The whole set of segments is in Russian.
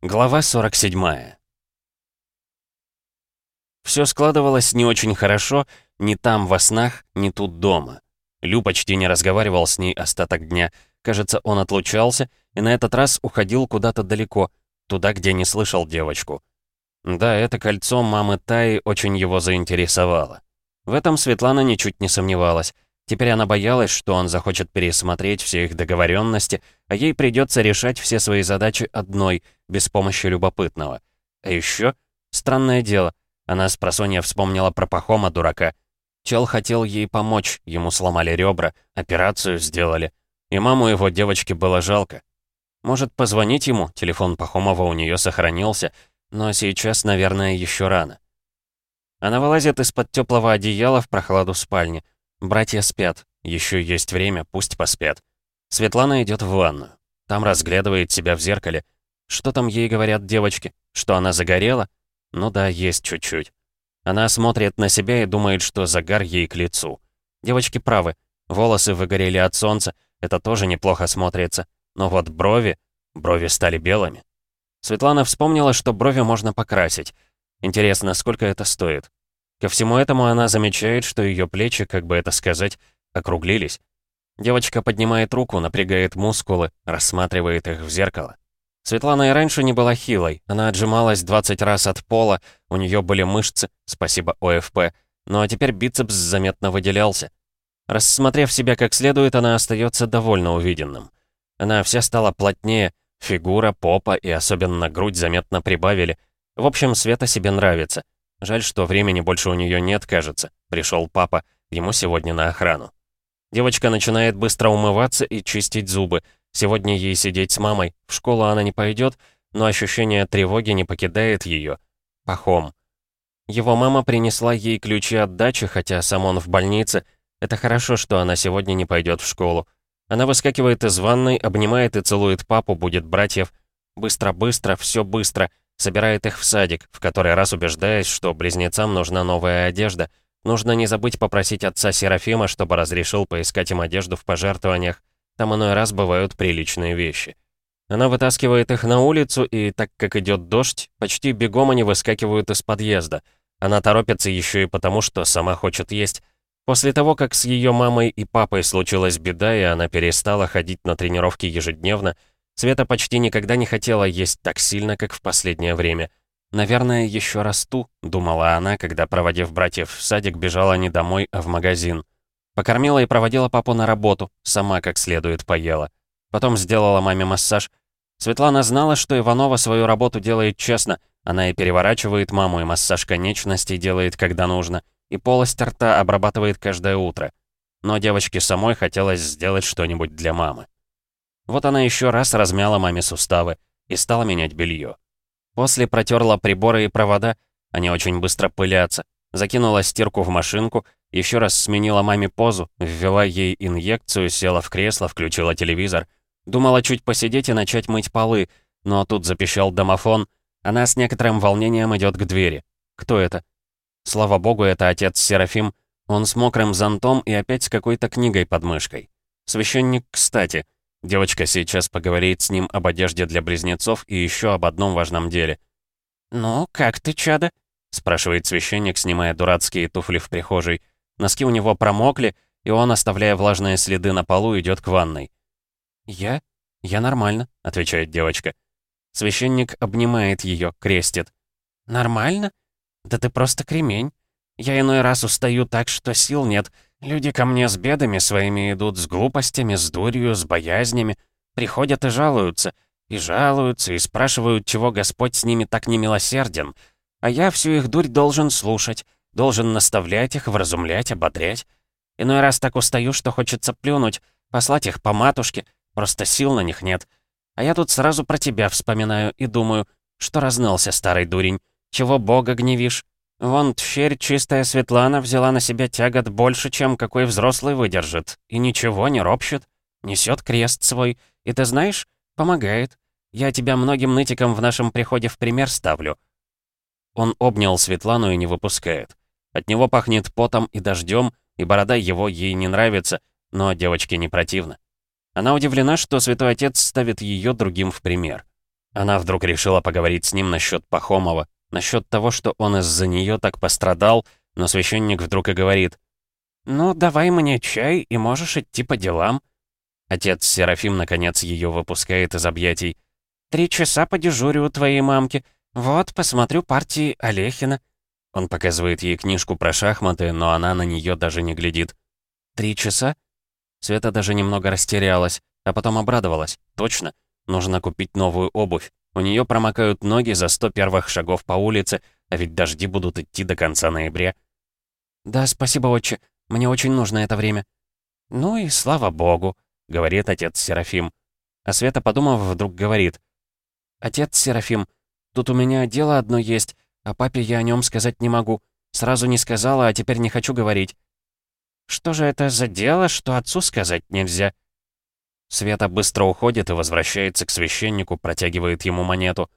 Глава 47 Все складывалось не очень хорошо, ни там во снах, ни тут дома. Лю почти не разговаривал с ней остаток дня. Кажется, он отлучался и на этот раз уходил куда-то далеко, туда, где не слышал девочку. Да, это кольцо мамы Таи очень его заинтересовало. В этом Светлана ничуть не сомневалась. Теперь она боялась, что он захочет пересмотреть все их договоренности, а ей придется решать все свои задачи одной, без помощи любопытного. А еще, странное дело, она с просонья вспомнила про Пахома, дурака. Чел хотел ей помочь, ему сломали ребра, операцию сделали. И маму его девочке было жалко. Может, позвонить ему, телефон Пахомова у нее сохранился, но сейчас, наверное, еще рано. Она вылазит из-под теплого одеяла в прохладу спальни. Братья спят. Еще есть время, пусть поспят. Светлана идет в ванную. Там разглядывает себя в зеркале. Что там ей говорят девочки? Что она загорела? Ну да, есть чуть-чуть. Она смотрит на себя и думает, что загар ей к лицу. Девочки правы. Волосы выгорели от солнца. Это тоже неплохо смотрится. Но вот брови... Брови стали белыми. Светлана вспомнила, что брови можно покрасить. Интересно, сколько это стоит? Ко всему этому она замечает, что ее плечи, как бы это сказать, округлились. Девочка поднимает руку, напрягает мускулы, рассматривает их в зеркало. Светлана и раньше не была хилой, она отжималась 20 раз от пола, у нее были мышцы, спасибо ОФП, ну а теперь бицепс заметно выделялся. Рассмотрев себя как следует, она остается довольно увиденным. Она вся стала плотнее, фигура, попа и особенно грудь заметно прибавили. В общем, Света себе нравится. Жаль, что времени больше у нее нет, кажется. Пришел папа, ему сегодня на охрану. Девочка начинает быстро умываться и чистить зубы. Сегодня ей сидеть с мамой. В школу она не пойдет, но ощущение тревоги не покидает ее. Пахом. Его мама принесла ей ключи от дачи, хотя сам он в больнице. Это хорошо, что она сегодня не пойдет в школу. Она выскакивает из ванной, обнимает и целует папу, будет братьев. Быстро-быстро, все быстро. Собирает их в садик, в который раз убеждаясь, что близнецам нужна новая одежда. Нужно не забыть попросить отца Серафима, чтобы разрешил поискать им одежду в пожертвованиях. Там иной раз бывают приличные вещи. Она вытаскивает их на улицу, и так как идет дождь, почти бегом они выскакивают из подъезда. Она торопится еще и потому, что сама хочет есть. После того, как с ее мамой и папой случилась беда, и она перестала ходить на тренировки ежедневно, Света почти никогда не хотела есть так сильно, как в последнее время. «Наверное, еще расту», — думала она, когда, проводив братьев в садик, бежала не домой, а в магазин. Покормила и проводила папу на работу, сама как следует поела. Потом сделала маме массаж. Светлана знала, что Иванова свою работу делает честно. Она и переворачивает маму, и массаж конечностей делает, когда нужно — и полость рта обрабатывает каждое утро. Но девочке самой хотелось сделать что-нибудь для мамы. Вот она еще раз размяла маме суставы и стала менять белье. После протерла приборы и провода, они очень быстро пылятся, закинула стирку в машинку, еще раз сменила маме позу, ввела ей инъекцию, села в кресло, включила телевизор. Думала чуть посидеть и начать мыть полы, но тут запищал домофон. Она с некоторым волнением идет к двери. Кто это? Слава богу, это отец Серафим. Он с мокрым зонтом и опять с какой-то книгой под мышкой. Священник, кстати. Девочка сейчас поговорит с ним об одежде для близнецов и еще об одном важном деле. «Ну, как ты, чада?» — спрашивает священник, снимая дурацкие туфли в прихожей. Носки у него промокли, и он, оставляя влажные следы на полу, идет к ванной. «Я? Я нормально», — отвечает девочка. Священник обнимает ее, крестит. «Нормально? «Да ты просто кремень. Я иной раз устаю так, что сил нет. Люди ко мне с бедами своими идут, с глупостями, с дурью, с боязнями. Приходят и жалуются. И жалуются, и спрашивают, чего Господь с ними так немилосерден. А я всю их дурь должен слушать, должен наставлять их, вразумлять, ободрять. Иной раз так устаю, что хочется плюнуть, послать их по матушке, просто сил на них нет. А я тут сразу про тебя вспоминаю и думаю, что разнылся старый дурень. Чего бога гневишь? Вон тщерь чистая Светлана взяла на себя тягот больше, чем какой взрослый выдержит. И ничего не ропщет. Несет крест свой. И ты знаешь, помогает. Я тебя многим нытикам в нашем приходе в пример ставлю. Он обнял Светлану и не выпускает. От него пахнет потом и дождем, и борода его ей не нравится, но девочке не противно. Она удивлена, что святой отец ставит ее другим в пример. Она вдруг решила поговорить с ним насчет Пахомова, насчет того, что он из-за нее так пострадал, но священник вдруг и говорит, «Ну, давай мне чай, и можешь идти по делам». Отец Серафим, наконец, ее выпускает из объятий. «Три часа подежурю у твоей мамки. Вот, посмотрю партии Олехина». Он показывает ей книжку про шахматы, но она на нее даже не глядит. «Три часа?» Света даже немного растерялась, а потом обрадовалась. «Точно, нужно купить новую обувь. У нее промокают ноги за сто первых шагов по улице, а ведь дожди будут идти до конца ноября». «Да, спасибо, отче. Мне очень нужно это время». «Ну и слава богу», — говорит отец Серафим. А Света, подумав, вдруг говорит. «Отец Серафим, тут у меня дело одно есть, а папе я о нем сказать не могу. Сразу не сказала, а теперь не хочу говорить». «Что же это за дело, что отцу сказать нельзя?» Света быстро уходит и возвращается к священнику, протягивает ему монету.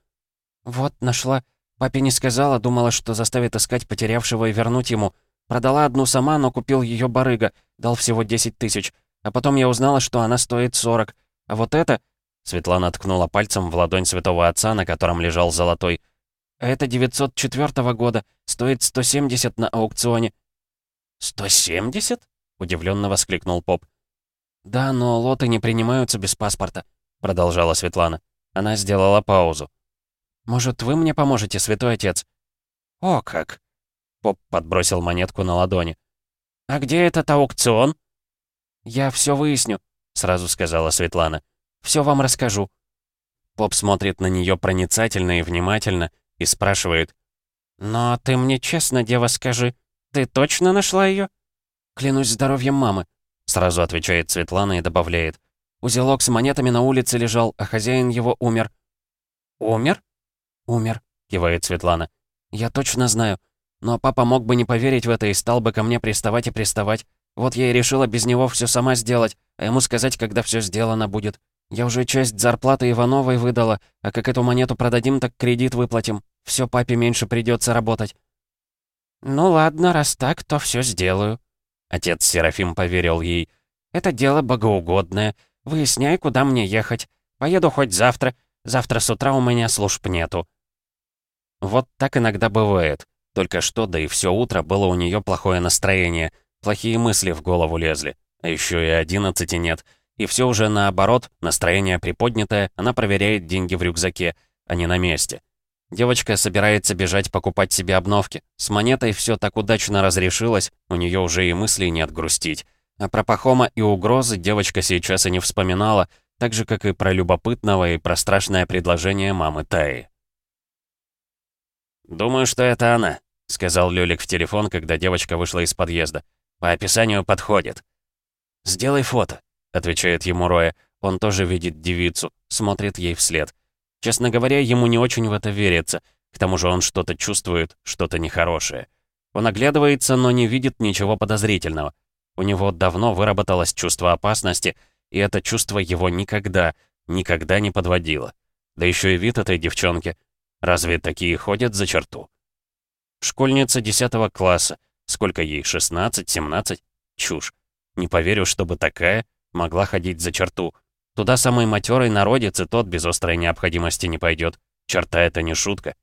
«Вот, нашла. Папе не сказала, думала, что заставит искать потерявшего и вернуть ему. Продала одну сама, но купил ее барыга, дал всего 10 тысяч. А потом я узнала, что она стоит 40. А вот это...» Светлана ткнула пальцем в ладонь святого отца, на котором лежал золотой. «А это 904 года, стоит 170 на аукционе». «170?» — удивленно воскликнул поп. «Да, но лоты не принимаются без паспорта», — продолжала Светлана. Она сделала паузу. «Может, вы мне поможете, святой отец?» «О, как!» Поп подбросил монетку на ладони. «А где этот аукцион?» «Я все выясню», — сразу сказала Светлана. «Все вам расскажу». Поп смотрит на нее проницательно и внимательно и спрашивает. «Но ты мне честно, дева, скажи, ты точно нашла ее?» «Клянусь здоровьем мамы», — сразу отвечает Светлана и добавляет. «Узелок с монетами на улице лежал, а хозяин его умер». «Умер?» «Умер», — кивает Светлана. «Я точно знаю. Но папа мог бы не поверить в это и стал бы ко мне приставать и приставать. Вот я и решила без него все сама сделать, а ему сказать, когда все сделано будет. Я уже часть зарплаты Ивановой выдала, а как эту монету продадим, так кредит выплатим. Все папе меньше придется работать». «Ну ладно, раз так, то все сделаю». Отец Серафим поверил ей. «Это дело богоугодное. Выясняй, куда мне ехать. Поеду хоть завтра. Завтра с утра у меня служб нету». Вот так иногда бывает. Только что, да и все утро было у нее плохое настроение. Плохие мысли в голову лезли. А еще и одиннадцати нет. И все уже наоборот, настроение приподнятое, она проверяет деньги в рюкзаке, а не на месте. Девочка собирается бежать покупать себе обновки. С монетой все так удачно разрешилось, у нее уже и мыслей нет грустить. А про Пахома и угрозы девочка сейчас и не вспоминала, так же, как и про любопытного и про страшное предложение мамы Таи. «Думаю, что это она», — сказал Лёлик в телефон, когда девочка вышла из подъезда. «По описанию подходит». «Сделай фото», — отвечает ему Роя. Он тоже видит девицу, смотрит ей вслед. Честно говоря, ему не очень в это верится. К тому же он что-то чувствует, что-то нехорошее. Он оглядывается, но не видит ничего подозрительного. У него давно выработалось чувство опасности, и это чувство его никогда, никогда не подводило. Да еще и вид этой девчонки. Разве такие ходят за черту? Школьница 10 класса. Сколько ей, 16, 17? Чушь. Не поверю, чтобы такая могла ходить за черту. Туда самый матерый народец и тот без острой необходимости не пойдет. Черта это не шутка.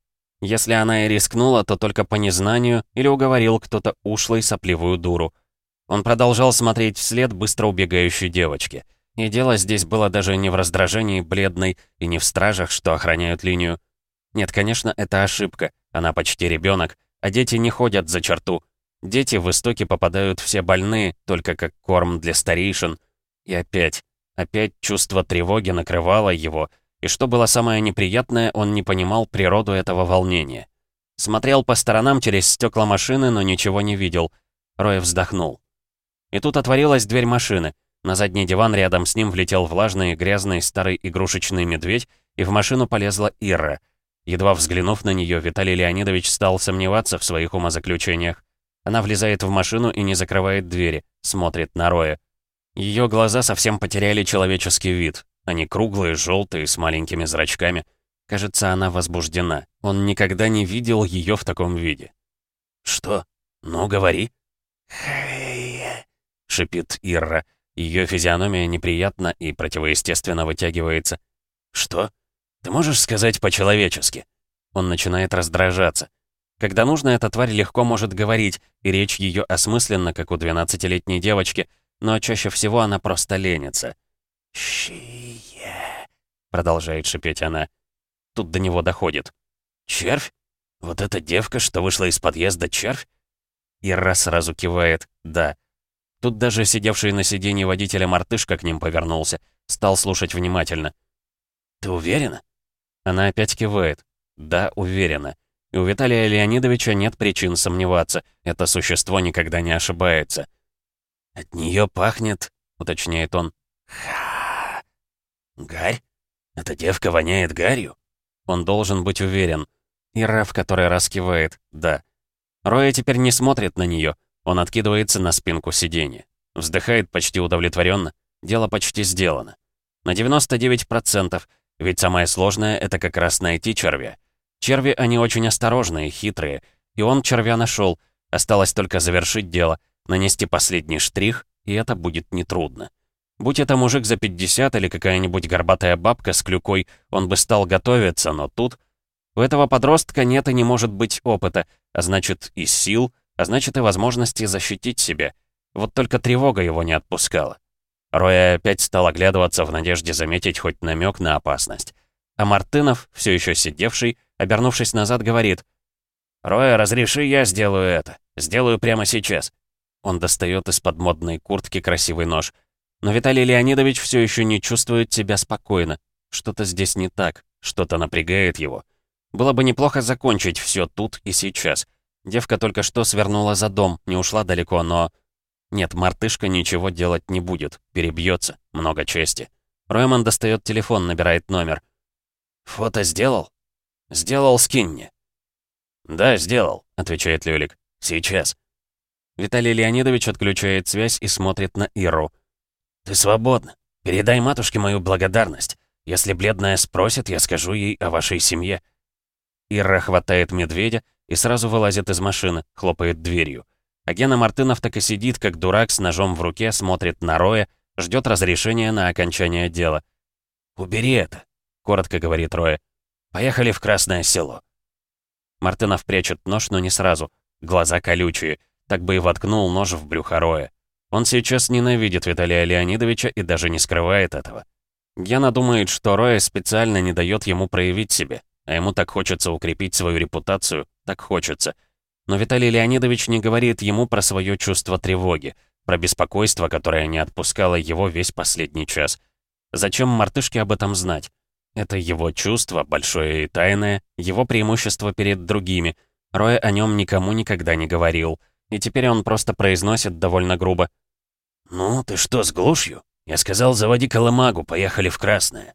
Если она и рискнула, то только по незнанию или уговорил кто-то ушлый сопливую дуру. Он продолжал смотреть вслед быстро убегающей девочки. И дело здесь было даже не в раздражении бледной и не в стражах, что охраняют линию. Нет, конечно, это ошибка. Она почти ребенок, а дети не ходят за черту. Дети в истоке попадают все больные, только как корм для старейшин. И опять, Опять чувство тревоги накрывало его, и что было самое неприятное, он не понимал природу этого волнения. Смотрел по сторонам через стекла машины, но ничего не видел. Рой вздохнул. И тут отворилась дверь машины. На задний диван рядом с ним влетел влажный, грязный старый игрушечный медведь, и в машину полезла Ира. Едва взглянув на нее, Виталий Леонидович стал сомневаться в своих умозаключениях. Она влезает в машину и не закрывает двери, смотрит на Роя. Ее глаза совсем потеряли человеческий вид. Они круглые, желтые, с маленькими зрачками. Кажется, она возбуждена. Он никогда не видел ее в таком виде. «Что? Ну, говори!» шипит Ирра. Ее физиономия неприятно и противоестественно вытягивается. «Что? Ты можешь сказать по-человечески?» Он начинает раздражаться. Когда нужно, эта тварь легко может говорить, и речь ее осмысленна, как у 12-летней девочки, но чаще всего она просто ленится. «Щие», — продолжает шипеть она. Тут до него доходит. «Червь? Вот эта девка, что вышла из подъезда, червь?» Ира сразу кивает «да». Тут даже сидевший на сиденье водителя мартышка к ним повернулся, стал слушать внимательно. «Ты уверена?» Она опять кивает. «Да, уверена». И у Виталия Леонидовича нет причин сомневаться. Это существо никогда не ошибается. «От нее пахнет», — уточняет он. «Ха! Гарь? Эта девка воняет гарью?» Он должен быть уверен. Ира в который раз «да». Роя теперь не смотрит на нее. Он откидывается на спинку сиденья. Вздыхает почти удовлетворенно. Дело почти сделано. На 99%, ведь самое сложное — это как раз найти червя. Черви, они очень осторожные, хитрые. И он червя нашел. Осталось только завершить дело, нанести последний штрих, и это будет нетрудно. Будь это мужик за 50 или какая-нибудь горбатая бабка с клюкой, он бы стал готовиться, но тут... У этого подростка нет и не может быть опыта, а значит и сил, а значит и возможности защитить себя. Вот только тревога его не отпускала. Роя опять стал оглядываться в надежде заметить хоть намек на опасность. А Мартынов, все еще сидевший, обернувшись назад, говорит. «Роя, разреши, я сделаю это. Сделаю прямо сейчас». Он достает из-под модной куртки красивый нож. Но Виталий Леонидович все еще не чувствует себя спокойно. Что-то здесь не так, что-то напрягает его. Было бы неплохо закончить все тут и сейчас. Девка только что свернула за дом, не ушла далеко, но... Нет, мартышка ничего делать не будет, перебьется, много чести. Ройман достает телефон, набирает номер. «Фото сделал?» «Сделал, скинь мне». «Да, сделал», — отвечает Люлик. «Сейчас». Виталий Леонидович отключает связь и смотрит на Иру. «Ты свободна. Передай матушке мою благодарность. Если бледная спросит, я скажу ей о вашей семье». Ира хватает медведя и сразу вылазит из машины, хлопает дверью. А Гена Мартынов так и сидит, как дурак, с ножом в руке, смотрит на Роя, ждет разрешения на окончание дела. «Убери это», — коротко говорит Роя. «Поехали в Красное Село». Мартынов прячет нож, но не сразу. Глаза колючие. Так бы и воткнул нож в брюхо Роя. Он сейчас ненавидит Виталия Леонидовича и даже не скрывает этого. Гена думает, что Роя специально не дает ему проявить себя, а ему так хочется укрепить свою репутацию, так хочется — но Виталий Леонидович не говорит ему про свое чувство тревоги, про беспокойство, которое не отпускало его весь последний час. Зачем мартышке об этом знать? Это его чувство, большое и тайное, его преимущество перед другими. Рой о нем никому никогда не говорил. И теперь он просто произносит довольно грубо. «Ну, ты что, с глушью? Я сказал, заводи колымагу, поехали в Красное».